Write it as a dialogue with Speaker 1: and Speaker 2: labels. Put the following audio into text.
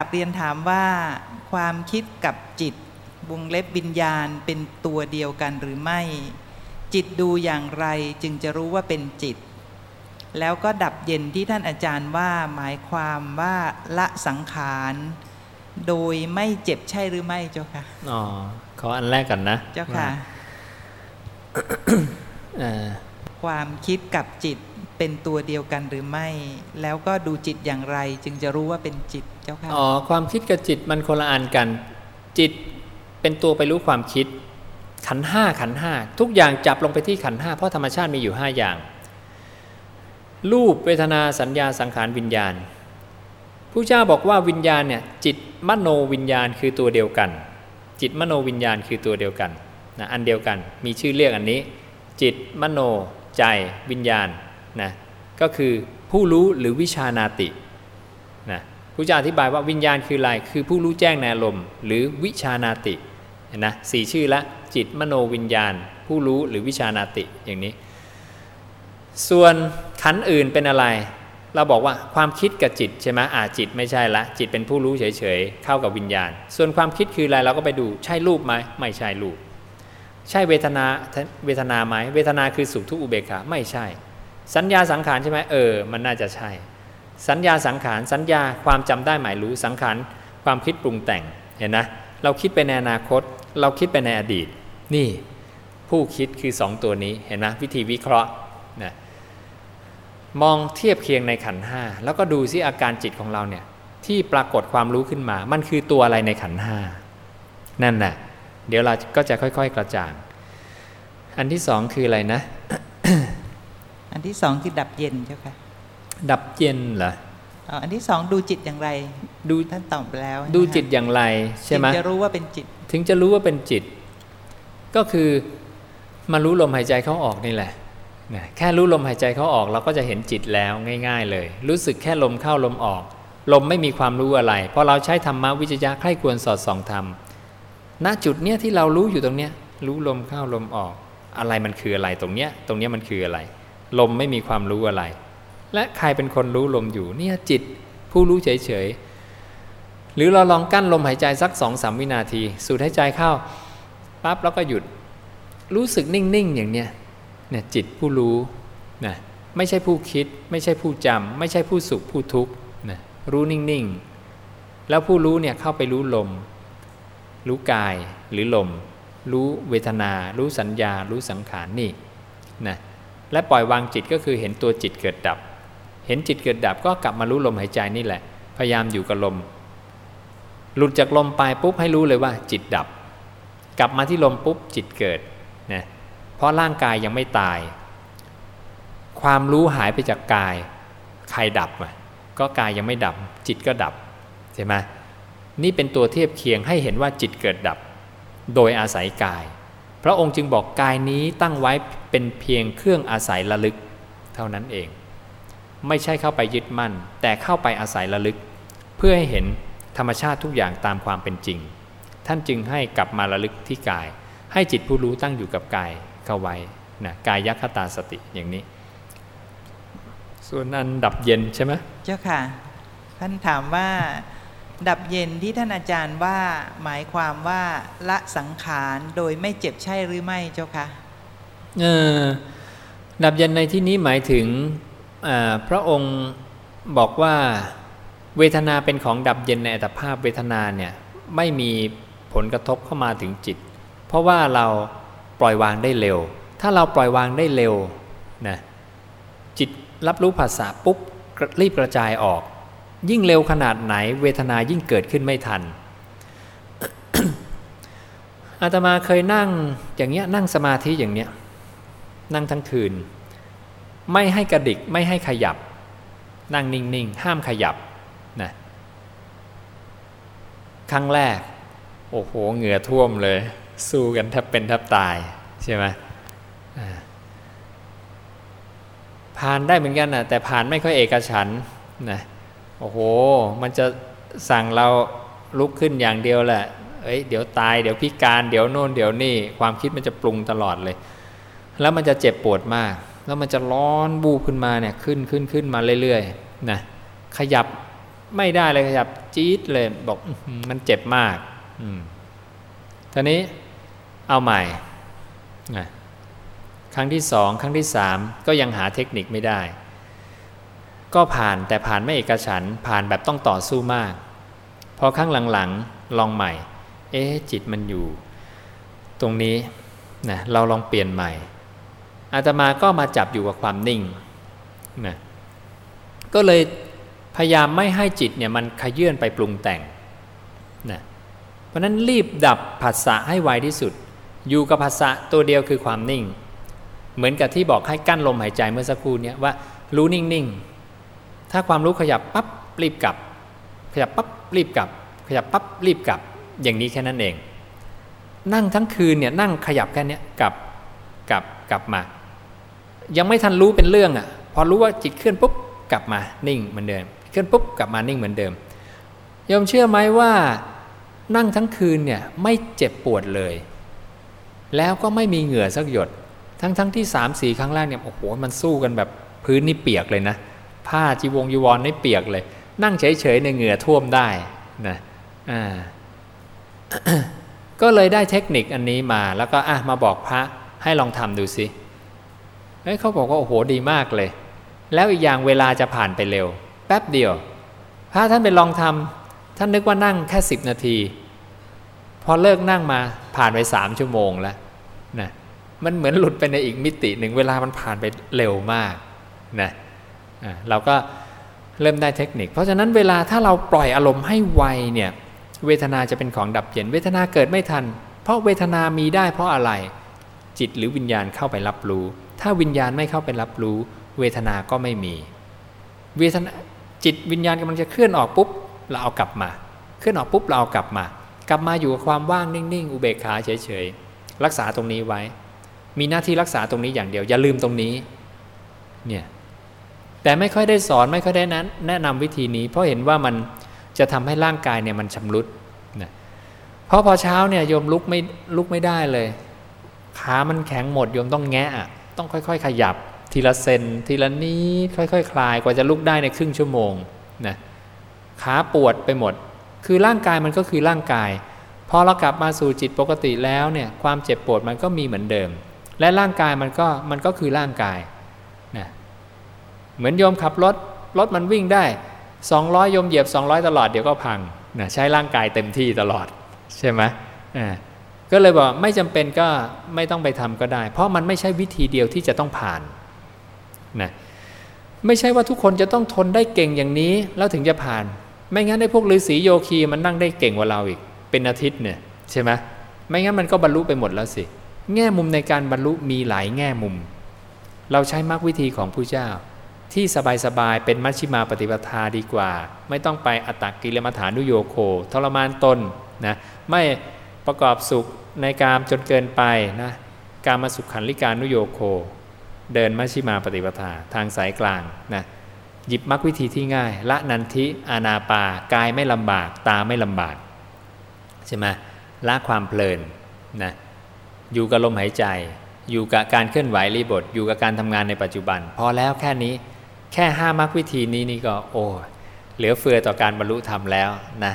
Speaker 1: กลับเรียนถามว่าความคิดกับจิตวงเล็บวิญญาณเป็นตัวเดียวกันหรือไม่ จิตดูอย่างไรจึงจะรู้ว่าเป็นจิต แล้วก็ดับเย็นที่ท่านอาจารย์ว่าหมายความว่าละสังขารโดยไม่เจ็บใช่หรือไม่เจ้าค่ะ
Speaker 2: อ๋อขออันแรกก่อนนะ
Speaker 1: เจ้าค่ะ
Speaker 2: เอ่อ
Speaker 1: ความคิดกับจิต เป็นตัวเดียวกันหรือไม่ แล้วก็ดูจิตอย่างไร จึงจะรู้ว่าเป็นจิตเจ้าค่ะ
Speaker 2: อ๋อความคิดกับจิตมันคนละอันกัน จิตเป็นตัวไปรู้ความคิด ขันห้าขันห้าทุกอย่างจับลงไปที่ขันห้าเพราะธรรมชาติมีอยู่ห้าอย่าง รูปเวทนาสัญญาสังขารวิญญาณผู้เจ้าบอกว่าวิญญาณเนี่ยจิตมโนวิญญาณคือตัวเดียวกัน จิตมโนวิญญาณคือตัวเดียวกันนะอันเดียวกันมีชื่อเรียกอันนี้ จิตมโนใจวิญญาณ นะก็คือผู้รู้หรือวิชานาตินะผู้จ้าอธิบายว่าวิญญาณคืออะไรคือผู้รู้แจ้งในอารมณ์หรือวิชานาติเห็นนะสี่ชื่อละจิตมโนวิญญาณ ผู้รู้หรือวิชานาติอย่างนี้ ส่วนขันอื่นเป็นอะไร เราบอกว่าความคิดกับจิตใช่ไหมอ่าจิตไม่ใช่ละ จิตเป็นผู้รู้เฉยๆเข้ากับวิญญาณ ส่วนความคิดคืออะไรเราก็ไปดูใช่รูปไหมไม่ใช่รูป ใช่เวทนาเวทนาไหมเวทนาคือสุขทุกขอุเบกขาไม่ใช่ สัญญาสังขารใช่ไหมเออ มันน่าจะใช่ สัญญาสังขารสัญญาความจำได้หมายรู้สังขารความคิดปรุงแต่งเห็นนะเราคิดไปในอนาคต เราคิดไปในอดีต นี่ ผู้คิดคือสองตัวนี้เห็นไหมวิธีวิเคราะห์นะมองเทียบเคียงในขันห้าแล้วก็ดูซิอาการจิตของเราเนี่ยที่ปรากฏความรู้ขึ้นมา มันคือตัวอะไรในขันห้านั่นน่ะเดี๋ยวเราก็จะค่อย ๆ กระจ่าง อันที่สองคืออะไรนะ
Speaker 1: อันที่สองคือดับเย็นเจ้าค่ะ
Speaker 2: ดับเย็นเหรอ
Speaker 1: อ๋ออันที่สองดูจิตอย่างไร
Speaker 2: ดู
Speaker 1: ท่านตอบไปแล้ว
Speaker 2: ดูจิตอย่างไรใช่ไหม
Speaker 1: จึงจะรู้ว่าเป็นจิต
Speaker 2: ถึงจะรู้ว่าเป็นจิต ก็คือมารู้ลมหายใจเขาออกนี่แหละนะแค่รู้ลมหายใจเขาออกเราก็จะเห็นจิตแล้วง่าย ๆ เลย รู้สึกแค่ลมเข้าลมออก ลมไม่มีความรู้อะไรพอเราใช้ธรรมะวิจยะใคร่ควรสอดส่องธรรมณจุดเนี้ยที่เรารู้อยู่ตรงเนี้ยรู้ลมเข้าลมออก อะไรมันคืออะไรตรงเนี้ยตรงเนี้ยมันคืออะไร ลมไม่มีความรู้อะไร และใครเป็นคนรู้ลมอยู่เนี่ยจิตผู้รู้เฉยๆหรือเราลองกั้นลมหายใจสักสองสามวินาที สูดหายใจเข้าปั๊บแล้วก็หยุด รู้สึกนิ่งๆอย่างเนี้ยเนี่ยจิตผู้รู้นะไม่ใช่ผู้คิด ไม่ใช่ผู้จำไม่ใช่ผู้สุขผู้ทุกข์นะรู้นิ่งๆ แล้วผู้รู้เนี่ยเข้าไปรู้ลม รู้กายหรือลม รู้เวทนา รู้สัญญา รู้สังขารนี่นะ และปล่อยวางจิตก็คือเห็นตัวจิตเกิดดับ เห็นจิตเกิดดับก็กลับมารู้ลมหายใจนี่แหละ พยายามอยู่กับลม หลุดจากลมไปปุ๊บให้รู้เลยว่า จิตดับ กลับมาที่ลมปุ๊บจิตเกิดนะเพราะร่างกายยังไม่ตาย ความรู้หายไปจากกาย ใครดับอะก็กายยังไม่ดับ จิตก็ดับใช่ไหมนี่เป็นตัวเทียบเคียงให้เห็นว่าจิตเกิดดับ โดยอาศัยกาย พระองค์จึงบอกกายนี้ตั้งไว้เป็นเพียงเครื่องอาศัยระลึกเท่านั้นเอง ไม่ใช่เข้าไปยึดมั่น แต่เข้าไปอาศัยระลึก เพื่อให้เห็นธรรมชาติทุกอย่างตามความเป็นจริง ท่านจึงให้กลับมาระลึกที่กาย ให้จิตผู้รู้ตั้งอยู่กับกายเข้าไว้นะกายยัคตาสติอย่างนี้ ส่วนอันดับเย็นใช่ไหม
Speaker 1: เจ้าค่ะท่านถามว่า ดับเย็นที่ท่านอาจารย์ว่าหมายความว่าละสังขารโดยไม่เจ็บใช่หรือไม่เจ้าคะ
Speaker 2: เออดับเย็นในที่นี้หมายถึงพระองค์บอกว่าเวทนาเป็นของดับเย็นในอัตภาพเวทนาเนี่ยไม่มีผลกระทบเข้ามาถึงจิต เพราะว่าเราปล่อยวางได้เร็ว ถ้าเราปล่อยวางได้เร็วนะจิตรับรู้ภาษาปุ๊บรีบกระจายออก ยิ่งเร็วขนาดไหน เวทนายิ่งเกิดขึ้นไม่ทันอาตมาเคยนั่งอย่างเงี้ยนั่งสมาธิอย่างเนี้ยนั่งทั้งคืน ไม่ให้กระดิกไม่ให้ขยับ นั่งนิ่งๆห้ามขยับนะครั้งแรก โอ้โหเหงื่อท่วมเลย สู้กันแทบเป็นแทบตายใช่ไหมผ่านได้เหมือนกันนะแต่ผ่านไม่ค่อยเอกฉันนะ โอ้โห มันจะสั่งเราลุกขึ้นอย่างเดียวแหละ เอ้ยเดี๋ยวตายเดี๋ยวพิการเดี๋ยวโน่นเดี๋ยวนี่ ความคิดมันจะปรุงตลอดเลย แล้วมันจะเจ็บปวดมาก แล้วมันจะร้อนบูขึ้นมาเนี่ยขึ้นขึ้นขึ้นมาเรื่อยๆนะขยับไม่ได้เลยขยับจี๊ดเลยบอกมันเจ็บมาก อืมทีนี้เอาใหม่นะครั้งที่สองครั้งที่สามก็ยังหาเทคนิคไม่ได้ ก็ผ่านแต่ผ่านไม่เอกฉันผ่านแบบต้องต่อสู้มาก พอครั้งหลังๆลองใหม่ เอ๊จิตมันอยู่ ตรงนี้นะเราลองเปลี่ยนใหม่ อาตมาก็มาจับอยู่กับความนิ่งนะก็เลยพยายามไม่ให้จิตเนี่ยมันขยื่นไปปรุงแต่งนะเพราะนั้นรีบดับผัสสะให้ไวที่สุด อยู่กับผัสสะตัวเดียวคือความนิ่ง เหมือนกับที่บอกให้กั้นลมหายใจเมื่อสักครู่นี้ว่ารู้นิ่งๆ ถ้าความรู้ขยับปั๊บรีบกลับ ขยับปั๊บรีบกลับ ขยับปั๊บรีบกลับ อย่างนี้แค่นั้นเอง นั่งทั้งคืนเนี่ยนั่งขยับแค่นี้กลับกลับกลับมา ยังไม่ทันรู้เป็นเรื่องอะ่ะ พอรู้ว่าจิตเคลื่อนปุ๊บกลับมานิ่งเหมือนเดิมเคลื่อนปุ๊บกลับมานิ่งเหมือนเดิมยอมเชื่อไหมว่านั่งทั้งคืนเนี่ยไม่เจ็บปวดเลย แล้วก็ไม่มีเหงื่อสักหยด ทั้งทั้งที่สามสี่ครั้งแรกเนี่ยโอ้โหมันสู้กันแบบพื้นนี่เปียกเลยนะ ผ้าจีวงยีวรนี่เปียกเลย นั่งเฉยๆในเหงื่อท่วมได้นะอ่าก็เลยได้เทคนิคอันนี้มาแล้วก็อะมาบอกพระให้ลองทำดูสิเฮ้ยเขาบอกว่าโอ้โหดีมากเลย แล้วอีกอย่างเวลาจะผ่านไปเร็ว แป๊บเดียว พระท่านไปลองทำท่านนึกว่านั่งแค่สิบนาที พอเลิกนั่งมาผ่านไปสามชั่วโมงแล้วนะมันเหมือนหลุดไปในอีกมิติหนึ่งเวลามันผ่านไปเร็วมากนะ เราก็เริ่มได้เทคนิค เพราะฉะนั้นเวลาถ้าเราปล่อยอารมณ์ให้ไวเนี่ยเวทนาจะเป็นของดับเย็น เวทนาเกิดไม่ทัน เพราะเวทนามีได้เพราะอะไรจิตหรือวิญญาณเข้าไปรับรู้ ถ้าวิญญาณไม่เข้าไปรับรู้ เวทนาก็ไม่มี เวทนาจิตวิญญาณกำลังจะเคลื่อนออกปุ๊บเราเอากลับมา เคลื่อนออกปุ๊บเราเอากลับมา กลับมาอยู่กับความว่างนิ่งๆ อุเบกขาเฉยๆรักษาตรงนี้ไว้ มีหน้าที่รักษาตรงนี้อย่างเดียวอย่าลืมตรงนี้ เนี่ย แต่ไม่ค่อยได้สอนไม่ค่อยได้นั้นแนะนำวิธีนี้ เพราะเห็นว่ามันจะทำให้ร่างกายเนี่ยมันชำรุดนะเพราะพอเช้าเนี่ยโยมลุกไม่ลุกไม่ได้เลย ขามันแข็งหมดโยมต้องแงะต้องค่อย ๆ ขยับ ทีละเซนทีละนี้ค่อยๆคคลายกว่าจะลุกได้ในครึ่งชั่วโมงนะขาปวดไปหมด คือร่างกายมันก็คือร่างกายพอเรากลับมาสู่จิตปกติแล้วเนี่ยความเจ็บปวดมันก็มีเหมือนเดิม และร่างกายมันก็มันก็คือร่างกาย เหมือนโยมขับรถรถมันวิ่งได้ 200ยมเหยียบ 200 ตลอดเดี๋ยวก็พังนะใช้ร่างกายเต็มที่ตลอดใช่ไหมอ่าก็เลยบอกไม่จำเป็นก็ไม่ต้องไปทำก็ได้ เพราะมันไม่ใช่วิธีเดียวที่จะต้องผ่านนะไม่ใช่ว่าทุกคนจะต้องทนได้เก่งอย่างนี้แล้วถึงจะผ่าน ไม่งั้นได้พวกฤาษีโยคีมันนั่งได้เก่งกว่าเราอีก เป็นอาทิตย์เนี่ยใช่ไหมไม่งั้นมันก็บรรลุไปหมดแล้วสิ แง่มุมในการบรรลุมีหลายแง่มุม เราใช้มรรควิธีของผู้เจ้า ที่สบายๆเป็นมัชชิมาปฏิปทาดีกว่า ไม่ต้องไปอัตตกิลมัฐานุโยโคทรมานตนนะไม่ประกอบสุขในกามจนเกินไปนะการมาสุขขันลิการนุโยโค เดินมัชชิมาปฏิปทาทางสายกลางนะหยิบมรรควิธีที่ง่าย ละนันทิอานาปากายไม่ลำบากตาไม่ลำบากใช่ไหมละความเพลินนะอยู่กับลมหายใจ อยู่กับการเคลื่อนไหวรีบทอยู่กับการทำงานในปัจจุบัน พอแล้วแค่นี้ แค่ห้ามรรควิธีนี้นี่ก็โอ้เหลือเฟือต่อการบรรลุธรรมแล้วนะ